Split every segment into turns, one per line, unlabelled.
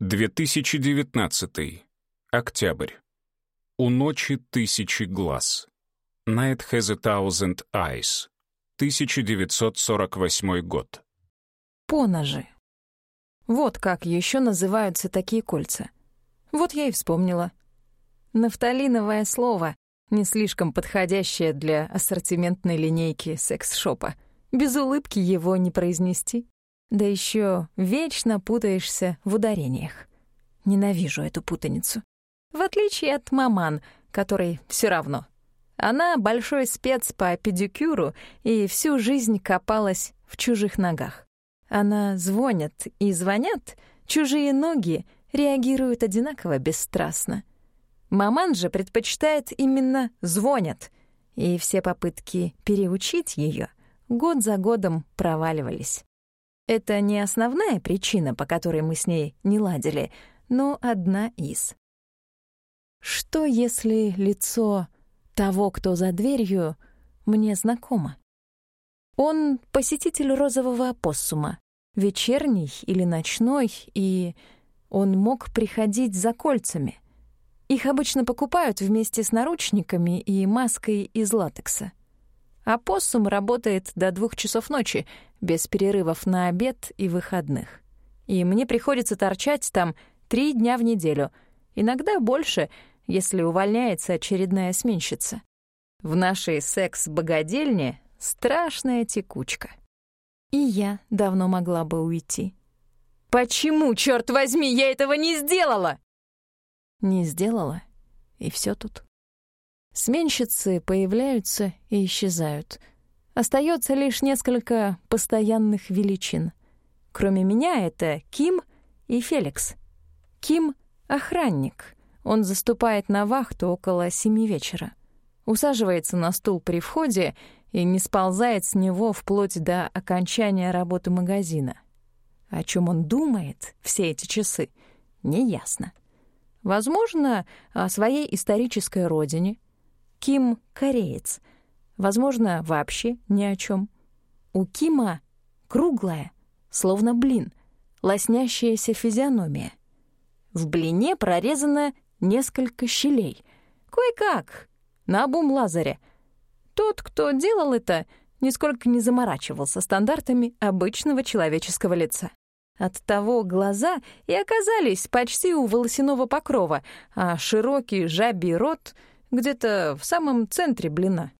2019. Октябрь. У ночи тысячи глаз. Night has a thousand eyes. 1948 год.
Поножи. Вот как еще называются такие кольца. Вот я и вспомнила. Нафталиновое слово, не слишком подходящее для ассортиментной линейки секс-шопа. Без улыбки его не произнести. Да еще вечно путаешься в ударениях. Ненавижу эту путаницу. В отличие от маман, которой все равно. Она большой спец по педикюру и всю жизнь копалась в чужих ногах. Она звонят и звонят, чужие ноги реагируют одинаково бесстрастно. Маман же предпочитает именно «звонят», и все попытки переучить ее год за годом проваливались. Это не основная причина, по которой мы с ней не ладили, но одна из. Что, если лицо того, кто за дверью, мне знакомо? Он посетитель розового опоссума, вечерний или ночной, и он мог приходить за кольцами. Их обычно покупают вместе с наручниками и маской из латекса. Опоссум работает до двух часов ночи, без перерывов на обед и выходных. И мне приходится торчать там три дня в неделю, иногда больше, если увольняется очередная сменщица. В нашей секс-богадельне страшная текучка. И я давно могла бы уйти. «Почему, черт возьми, я этого не сделала?» Не сделала, и все тут. Сменщицы появляются и исчезают. Остается лишь несколько постоянных величин. Кроме меня это Ким и Феликс. Ким — охранник. Он заступает на вахту около семи вечера. Усаживается на стул при входе и не сползает с него вплоть до окончания работы магазина. О чем он думает все эти часы, неясно. Возможно, о своей исторической родине — Ким — кореец. Возможно, вообще ни о чем. У Кима круглая, словно блин, лоснящаяся физиономия. В блине прорезано несколько щелей. Кое-как, на обум Лазаря. Тот, кто делал это, нисколько не заморачивался стандартами обычного человеческого лица. Оттого глаза и оказались почти у волосяного покрова, а широкий жабий рот — где-то в самом центре блина.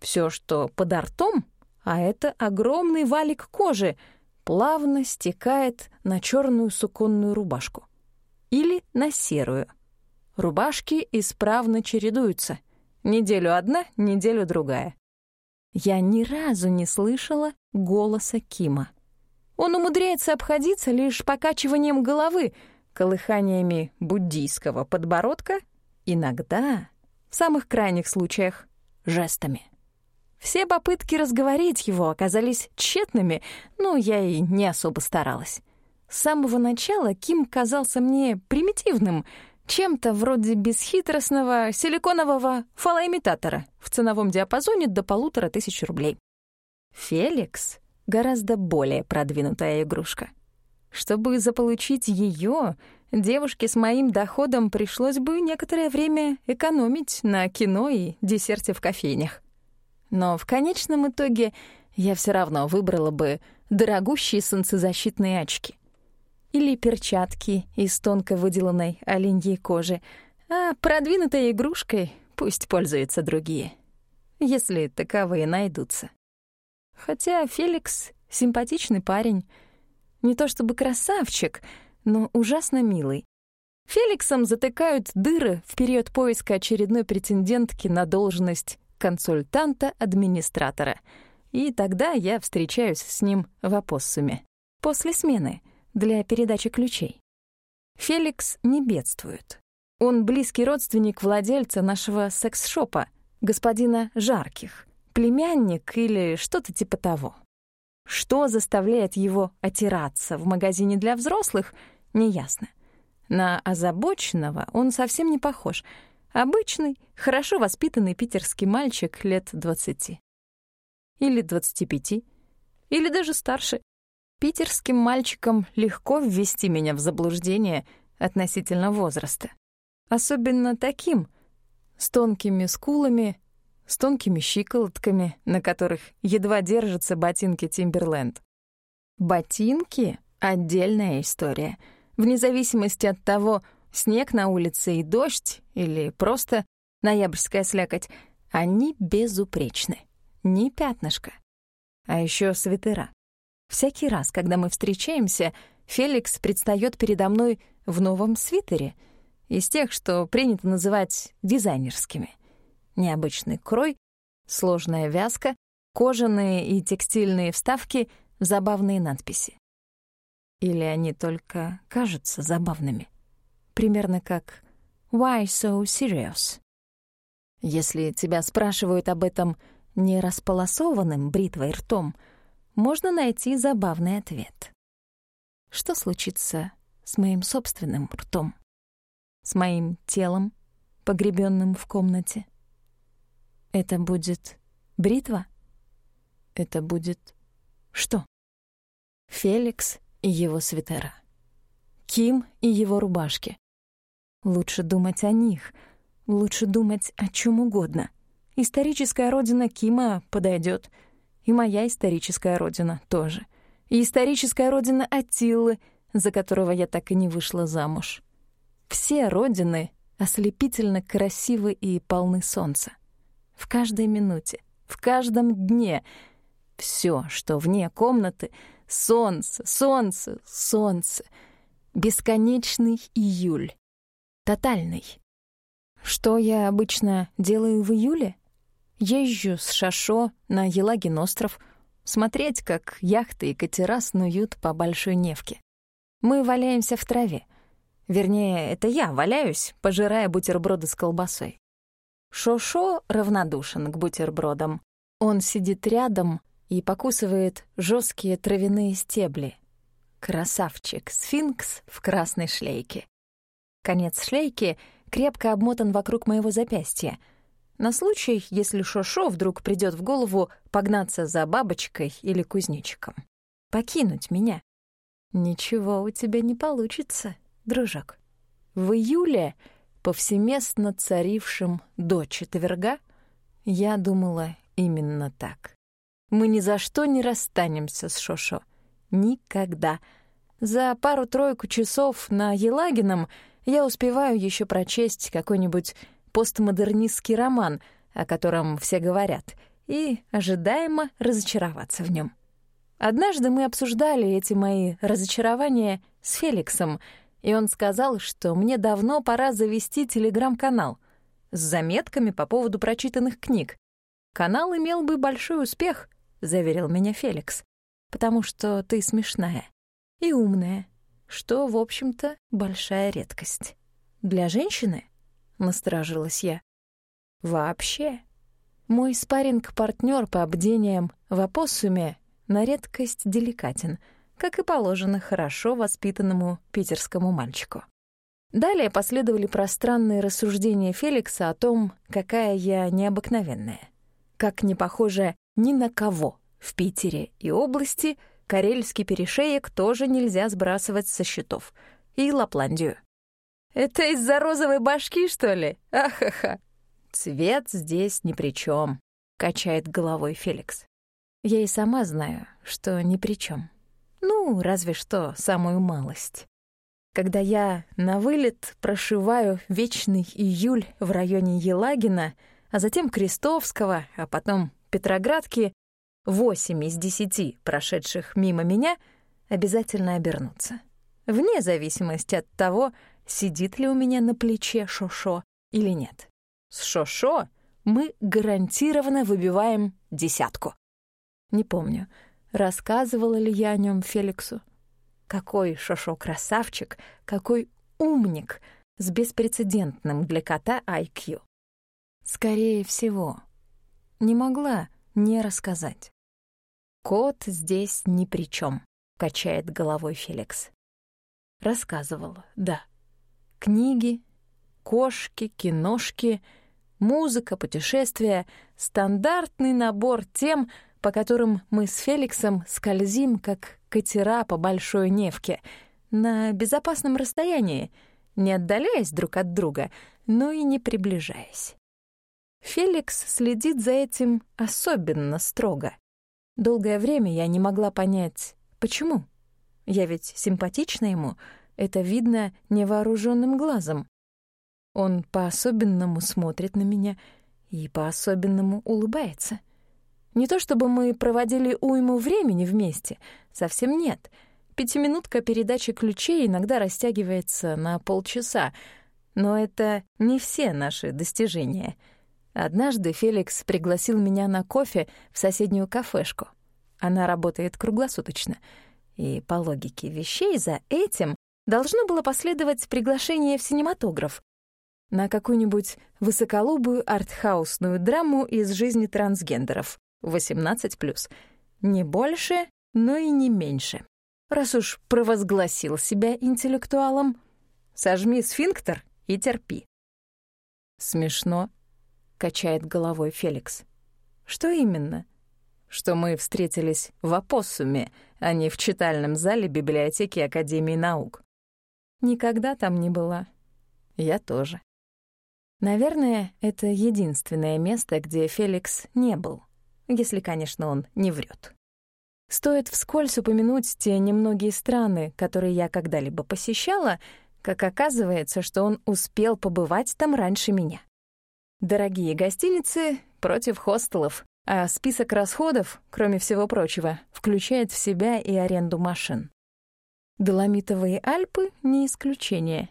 Все, что под ртом, а это огромный валик кожи, плавно стекает на черную суконную рубашку. Или на серую. Рубашки исправно чередуются. Неделю одна, неделю другая. Я ни разу не слышала голоса Кима. Он умудряется обходиться лишь покачиванием головы, колыханиями буддийского подбородка Иногда, в самых крайних случаях, жестами. Все попытки разговорить его оказались тщетными, но я и не особо старалась. С самого начала Ким казался мне примитивным, чем-то вроде бесхитростного силиконового фалоимитатора в ценовом диапазоне до полутора тысяч рублей. Феликс — гораздо более продвинутая игрушка. Чтобы заполучить ее, девушке с моим доходом пришлось бы некоторое время экономить на кино и десерте в кофейнях. Но в конечном итоге я все равно выбрала бы дорогущие солнцезащитные очки. Или перчатки из тонко выделанной оленьей кожи, а продвинутой игрушкой пусть пользуются другие, если таковые найдутся. Хотя Феликс — симпатичный парень, не то чтобы красавчик, но ужасно милый. Феликсом затыкают дыры в период поиска очередной претендентки на должность консультанта-администратора. И тогда я встречаюсь с ним в опоссуме. После смены, для передачи ключей. Феликс не бедствует. Он близкий родственник владельца нашего секс-шопа, господина Жарких, племянник или что-то типа того. Что заставляет его отираться в магазине для взрослых, неясно. На озабоченного он совсем не похож. Обычный, хорошо воспитанный питерский мальчик лет двадцати. Или двадцати пяти. Или даже старше. Питерским мальчикам легко ввести меня в заблуждение относительно возраста. Особенно таким, с тонкими скулами, с тонкими щиколотками, на которых едва держатся ботинки Тимберленд. Ботинки — отдельная история. Вне зависимости от того, снег на улице и дождь, или просто ноябрьская слякоть, они безупречны. Ни пятнышка. А еще свитера. Всякий раз, когда мы встречаемся, Феликс предстает передо мной в новом свитере, из тех, что принято называть дизайнерскими. Необычный крой, сложная вязка, кожаные и текстильные вставки, забавные надписи. Или они только кажутся забавными. Примерно как «Why so serious?» Если тебя спрашивают об этом не располосованным бритвой ртом, можно найти забавный ответ. Что случится с моим собственным ртом? С моим телом, погребенным в комнате? Это будет бритва? Это будет что? Феликс и его свитера. Ким и его рубашки. Лучше думать о них, лучше думать о чем угодно. Историческая родина Кима подойдет, и моя историческая родина тоже. И историческая родина Атилы, за которого я так и не вышла замуж. Все родины ослепительно красивы и полны солнца. В каждой минуте, в каждом дне все, что вне комнаты — солнце, солнце, солнце. Бесконечный июль. Тотальный. Что я обычно делаю в июле? Езжу с Шашо на Елагин остров, смотреть, как яхты и катера снуют по Большой Невке. Мы валяемся в траве. Вернее, это я валяюсь, пожирая бутерброды с колбасой. Шошо равнодушен к бутербродам. Он сидит рядом и покусывает жесткие травяные стебли. Красавчик, сфинкс в красной шлейке. Конец шлейки крепко обмотан вокруг моего запястья. На случай, если Шошо вдруг придет в голову погнаться за бабочкой или кузнечиком. Покинуть меня. Ничего у тебя не получится, дружок. В июле, повсеместно царившем до четверга, я думала именно так. Мы ни за что не расстанемся с Шошо. Никогда. За пару-тройку часов на Елагином — я успеваю еще прочесть какой-нибудь постмодернистский роман, о котором все говорят, и ожидаемо разочароваться в нем. Однажды мы обсуждали эти мои разочарования с Феликсом, и он сказал, что мне давно пора завести телеграм-канал с заметками по поводу прочитанных книг. «Канал имел бы большой успех», — заверил меня Феликс, «потому что ты смешная и умная, что, в общем-то, большая редкость. Для женщины? Насторожилась я. Вообще. Мой спарринг партнер по обдениям в опоссуме на редкость деликатен, как и положено хорошо воспитанному питерскому мальчику. Далее последовали пространные рассуждения Феликса о том, какая я необыкновенная. Как не похожа ни на кого в Питере и области — Карельский перешеек тоже нельзя сбрасывать со счетов. И Лапландию. «Это из-за розовой башки, что ли? Ахаха!» «Цвет здесь ни при чем, качает головой Феликс. «Я и сама знаю, что ни при чем. Ну, разве что самую малость. Когда я на вылет прошиваю вечный июль в районе Елагина, а затем Крестовского, а потом Петроградки, восемь из десяти прошедших мимо меня обязательно обернутся. Вне зависимости от того, сидит ли у меня на плече Шошо или нет. С Шошо мы гарантированно выбиваем десятку. Не помню, рассказывала ли я о нем Феликсу. Какой Шошо красавчик, какой умник с беспрецедентным для кота IQ. Скорее всего, не могла не рассказать. «Кот здесь ни при чем», — качает головой Феликс. Рассказывала, да. Книги, кошки, киношки, музыка, путешествия — стандартный набор тем, по которым мы с Феликсом скользим, как катера по Большой Невке, на безопасном расстоянии, не отдаляясь друг от друга, но и не приближаясь. Феликс следит за этим особенно строго. Долгое время я не могла понять, почему. Я ведь симпатична ему, это видно невооруженным глазом. Он по-особенному смотрит на меня и по-особенному улыбается. Не то чтобы мы проводили уйму времени вместе, совсем нет. Пятиминутка передачи ключей иногда растягивается на полчаса, но это не все наши достижения. Однажды Феликс пригласил меня на кофе в соседнюю кафешку. Она работает круглосуточно. И по логике вещей за этим должно было последовать приглашение в синематограф на какую-нибудь высоколобую артхаусную драму из жизни трансгендеров. 18+. Не больше, но и не меньше. Раз уж провозгласил себя интеллектуалом, сожми сфинктер и терпи. Смешно, качает головой Феликс. Что именно? Что мы встретились в опоссуме, а не в читальном зале библиотеки Академии наук. Никогда там не была. Я тоже. Наверное, это единственное место, где Феликс не был если, конечно, он не врет. Стоит вскользь упомянуть те немногие страны, которые я когда-либо посещала, как оказывается, что он успел побывать там раньше меня. Дорогие гостиницы против хостелов, а список расходов, кроме всего прочего, включает в себя и аренду машин. Доломитовые Альпы — не исключение.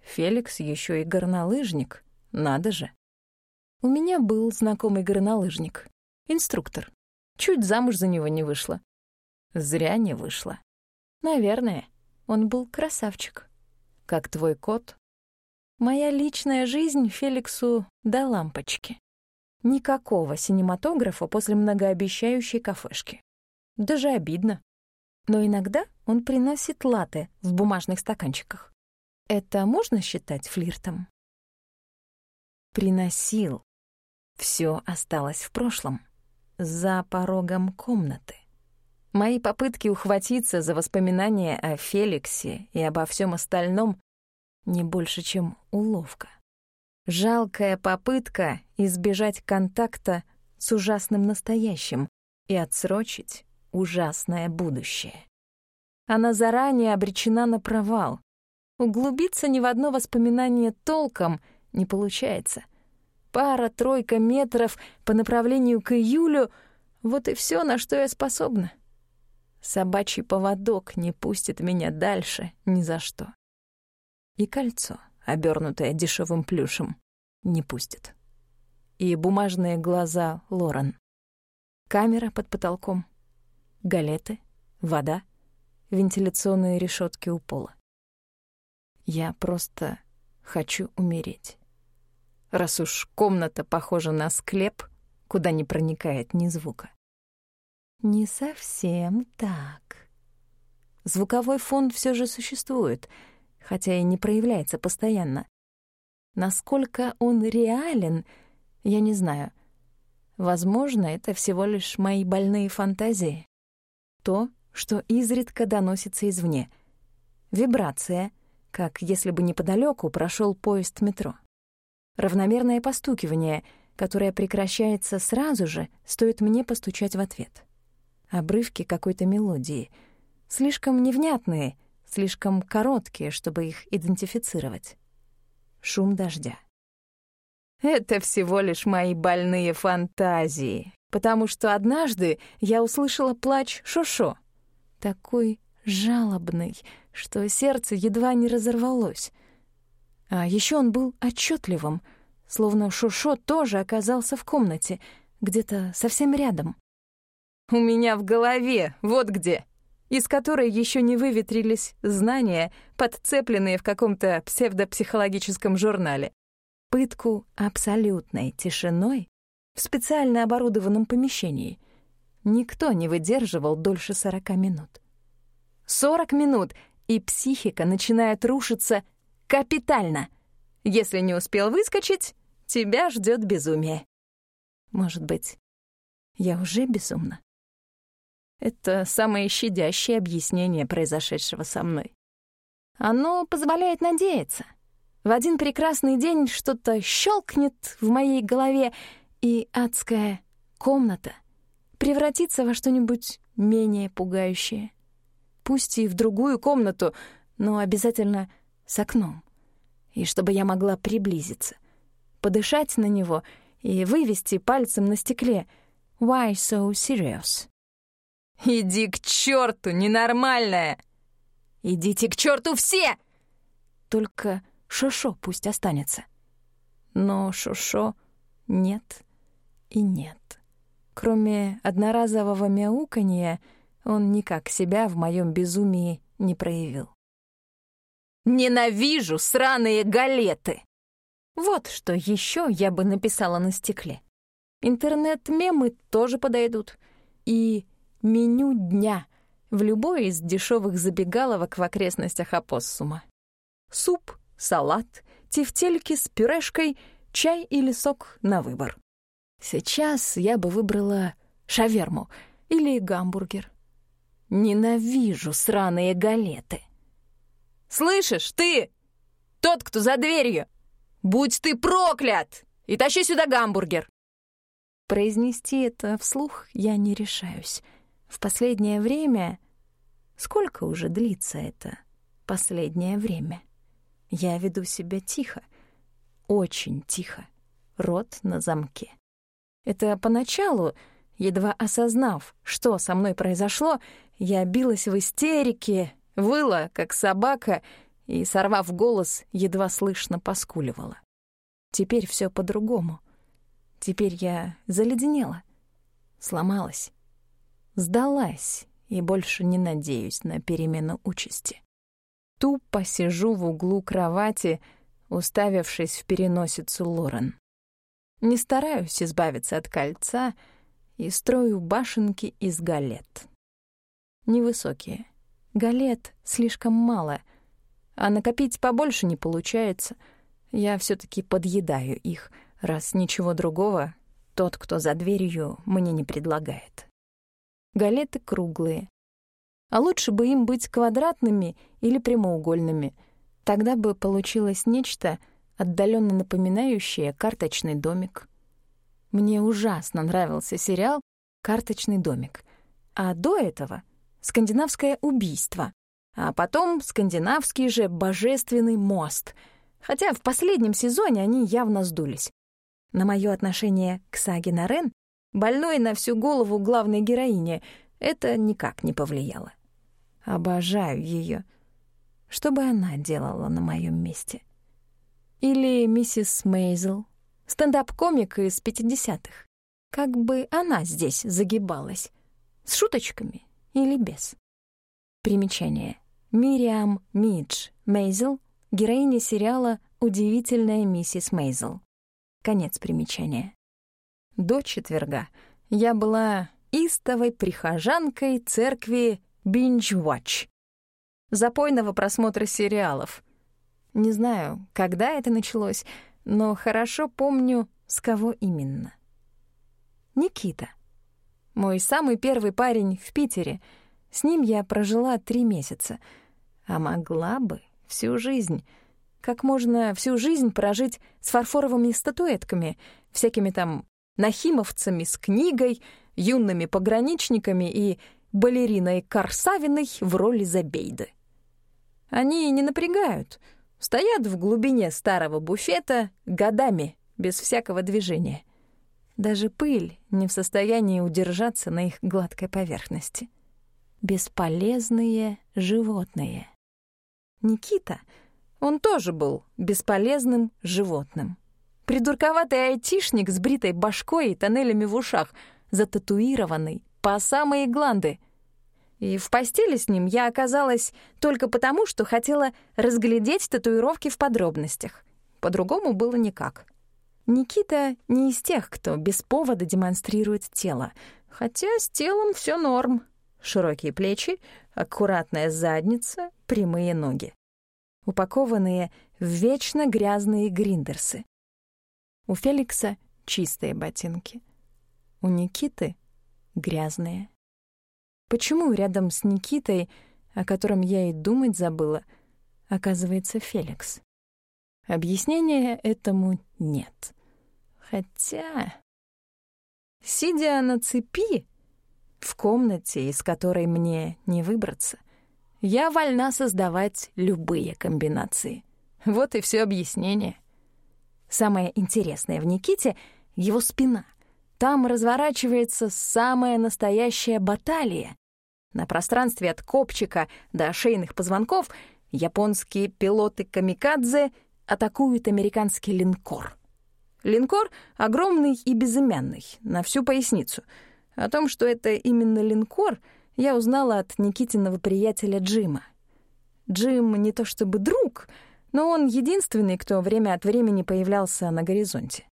Феликс еще и горнолыжник, надо же. У меня был знакомый горнолыжник, Инструктор. Чуть замуж за него не вышла. Зря не вышла. Наверное, он был красавчик. Как твой кот. Моя личная жизнь Феликсу до лампочки. Никакого синематографа после многообещающей кафешки. Даже обидно. Но иногда он приносит латы в бумажных стаканчиках. Это можно считать флиртом? Приносил. Все осталось в прошлом за порогом комнаты. Мои попытки ухватиться за воспоминания о Феликсе и обо всем остальном не больше, чем уловка. Жалкая попытка избежать контакта с ужасным настоящим и отсрочить ужасное будущее. Она заранее обречена на провал. Углубиться ни в одно воспоминание толком не получается. Пара-тройка метров по направлению к июлю — вот и все, на что я способна. Собачий поводок не пустит меня дальше ни за что. И кольцо, обернутое дешевым плюшем, не пустит. И бумажные глаза Лорен. Камера под потолком. Галеты, вода, вентиляционные решетки у пола. Я просто хочу умереть раз уж комната похожа на склеп, куда не проникает ни звука. Не совсем так. Звуковой фон все же существует, хотя и не проявляется постоянно. Насколько он реален, я не знаю. Возможно, это всего лишь мои больные фантазии. То, что изредка доносится извне. Вибрация, как если бы неподалеку прошел поезд метро равномерное постукивание, которое прекращается сразу же, стоит мне постучать в ответ. Обрывки какой-то мелодии, слишком невнятные, слишком короткие, чтобы их идентифицировать. Шум дождя. Это всего лишь мои больные фантазии, потому что однажды я услышала плач Шошо, такой жалобный, что сердце едва не разорвалось. А еще он был отчетливым, словно Шушо тоже оказался в комнате, где-то совсем рядом. «У меня в голове, вот где!» из которой еще не выветрились знания, подцепленные в каком-то псевдопсихологическом журнале. Пытку абсолютной тишиной в специально оборудованном помещении никто не выдерживал дольше сорока минут. Сорок минут, и психика начинает рушиться Капитально. Если не успел выскочить, тебя ждет безумие. Может быть, я уже безумна? Это самое щадящее объяснение произошедшего со мной. Оно позволяет надеяться. В один прекрасный день что-то щелкнет в моей голове, и адская комната превратится во что-нибудь менее пугающее. Пусть и в другую комнату, но обязательно с окном. И чтобы я могла приблизиться, подышать на него и вывести пальцем на стекле «Why so serious?» «Иди к черту, ненормальная!» «Идите к черту все!» Только Шошо пусть останется. Но Шошо нет и нет. Кроме одноразового мяуканья, он никак себя в моем безумии не проявил. «Ненавижу сраные галеты!» Вот что еще я бы написала на стекле. Интернет-мемы тоже подойдут. И меню дня в любой из дешевых забегаловок в окрестностях Апоссума. Суп, салат, тефтельки с пюрешкой, чай или сок на выбор. Сейчас я бы выбрала шаверму или гамбургер. Ненавижу сраные галеты. «Слышишь, ты! Тот, кто за дверью! Будь ты проклят! И тащи сюда гамбургер!» Произнести это вслух я не решаюсь. В последнее время... Сколько уже длится это последнее время? Я веду себя тихо, очень тихо, рот на замке. Это поначалу, едва осознав, что со мной произошло, я билась в истерике, выла, как собака, и, сорвав голос, едва слышно поскуливала. Теперь все по-другому. Теперь я заледенела, сломалась сдалась и больше не надеюсь на перемену участи. Тупо сижу в углу кровати, уставившись в переносицу Лорен. Не стараюсь избавиться от кольца и строю башенки из галет. Невысокие. Галет слишком мало, а накопить побольше не получается. Я все таки подъедаю их, раз ничего другого тот, кто за дверью, мне не предлагает галеты круглые. А лучше бы им быть квадратными или прямоугольными. Тогда бы получилось нечто, отдаленно напоминающее карточный домик. Мне ужасно нравился сериал «Карточный домик». А до этого — «Скандинавское убийство», а потом скандинавский же «Божественный мост», хотя в последнем сезоне они явно сдулись. На мое отношение к саге Нарен больной на всю голову главной героини, это никак не повлияло. Обожаю ее. Что бы она делала на моем месте? Или миссис Мейзел, стендап-комик из 50-х. Как бы она здесь загибалась? С шуточками или без? Примечание. Мириам Мидж Мейзел, героиня сериала «Удивительная миссис Мейзел». Конец примечания. До четверга я была истовой прихожанкой церкви Binge-Watch. Запойного просмотра сериалов. Не знаю, когда это началось, но хорошо помню, с кого именно. Никита. Мой самый первый парень в Питере. С ним я прожила три месяца. А могла бы всю жизнь. Как можно всю жизнь прожить с фарфоровыми статуэтками, всякими там нахимовцами с книгой, юными пограничниками и балериной Корсавиной в роли Забейды. Они не напрягают, стоят в глубине старого буфета годами, без всякого движения. Даже пыль не в состоянии удержаться на их гладкой поверхности. Бесполезные животные. Никита, он тоже был бесполезным животным. Придурковатый айтишник с бритой башкой и тоннелями в ушах, зататуированный по самые гланды. И в постели с ним я оказалась только потому, что хотела разглядеть татуировки в подробностях. По-другому было никак. Никита не из тех, кто без повода демонстрирует тело, хотя с телом все норм. Широкие плечи, аккуратная задница, прямые ноги. Упакованные в вечно грязные гриндерсы. У Феликса чистые ботинки. У Никиты грязные. Почему рядом с Никитой, о котором я и думать забыла, оказывается Феликс? Объяснения этому нет. Хотя... Сидя на цепи, в комнате, из которой мне не выбраться, я вольна создавать любые комбинации. Вот и все объяснение. Самое интересное в Никите — его спина. Там разворачивается самая настоящая баталия. На пространстве от копчика до шейных позвонков японские пилоты-камикадзе атакуют американский линкор. Линкор огромный и безымянный, на всю поясницу. О том, что это именно линкор, я узнала от Никитиного приятеля Джима. Джим не то чтобы друг — но он единственный, кто время от времени появлялся на горизонте.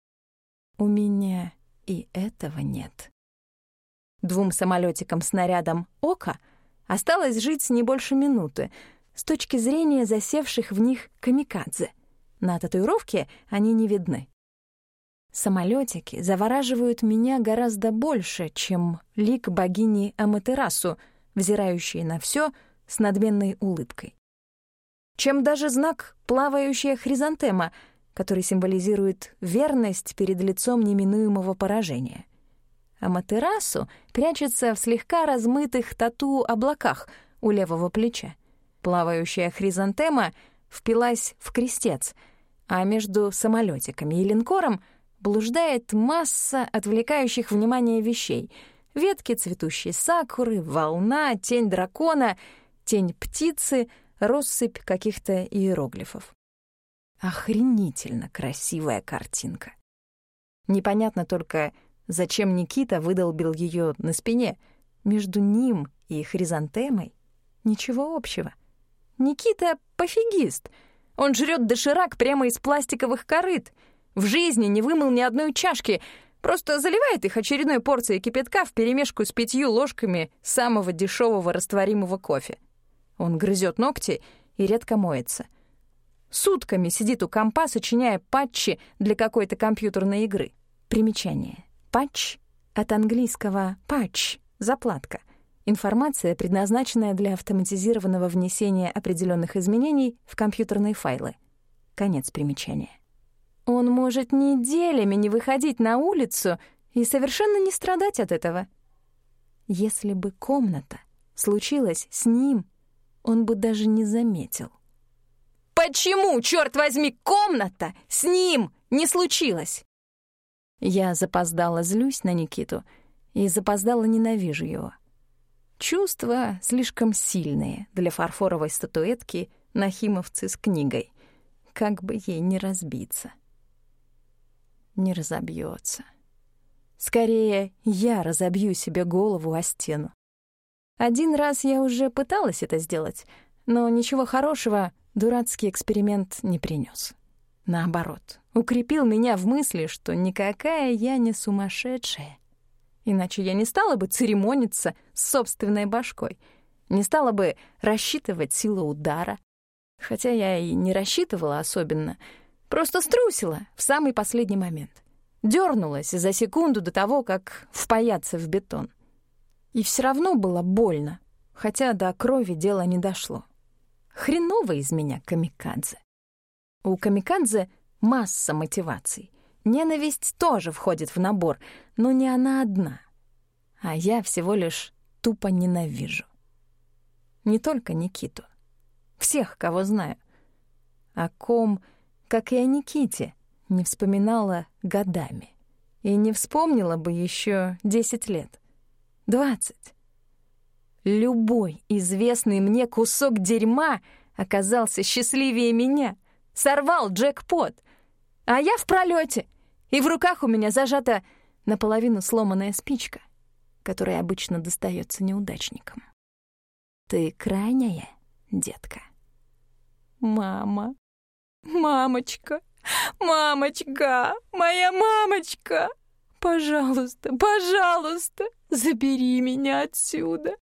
У меня и этого нет. Двум самолетикам-снарядам «Ока» осталось жить не больше минуты с точки зрения засевших в них камикадзе. На татуировке они не видны. Самолетики завораживают меня гораздо больше, чем лик богини Аматерасу, взирающей на все с надменной улыбкой чем даже знак «плавающая хризантема», который символизирует верность перед лицом неминуемого поражения. А Матерасу прячется в слегка размытых тату-облаках у левого плеча. Плавающая хризантема впилась в крестец, а между самолетиками и линкором блуждает масса отвлекающих внимание вещей — ветки цветущей сакуры, волна, тень дракона, тень птицы — россыпь каких-то иероглифов. Охренительно красивая картинка. Непонятно только, зачем Никита выдолбил ее на спине. Между ним и хризантемой ничего общего. Никита — пофигист. Он жрет доширак прямо из пластиковых корыт. В жизни не вымыл ни одной чашки, просто заливает их очередной порцией кипятка вперемешку с пятью ложками самого дешевого растворимого кофе. Он грызет ногти и редко моется. Сутками сидит у компа, сочиняя патчи для какой-то компьютерной игры. Примечание. Патч от английского «патч» — заплатка. Информация, предназначенная для автоматизированного внесения определенных изменений в компьютерные файлы. Конец примечания. Он может неделями не выходить на улицу и совершенно не страдать от этого. Если бы комната случилась с ним он бы даже не заметил. «Почему, черт возьми, комната с ним не случилась?» Я запоздала злюсь на Никиту и запоздала ненавижу его. Чувства слишком сильные для фарфоровой статуэтки Нахимовцы с книгой. Как бы ей не разбиться. Не разобьется. Скорее, я разобью себе голову о стену. Один раз я уже пыталась это сделать, но ничего хорошего дурацкий эксперимент не принес. Наоборот, укрепил меня в мысли, что никакая я не сумасшедшая. Иначе я не стала бы церемониться с собственной башкой, не стала бы рассчитывать силу удара. Хотя я и не рассчитывала особенно, просто струсила в самый последний момент. Дёрнулась за секунду до того, как впаяться в бетон — и все равно было больно, хотя до крови дело не дошло. Хреново из меня камикадзе. У камикадзе масса мотиваций. Ненависть тоже входит в набор, но не она одна. А я всего лишь тупо ненавижу. Не только Никиту. Всех, кого знаю. О ком, как и о Никите, не вспоминала годами. И не вспомнила бы еще десять лет. Двадцать. Любой известный мне кусок дерьма оказался счастливее меня. Сорвал джекпот. А я в пролете, и в руках у меня зажата наполовину сломанная спичка, которая обычно достается неудачникам. Ты крайняя, детка. Мама. Мамочка. Мамочка. Моя мамочка. Пожалуйста, пожалуйста, забери меня отсюда.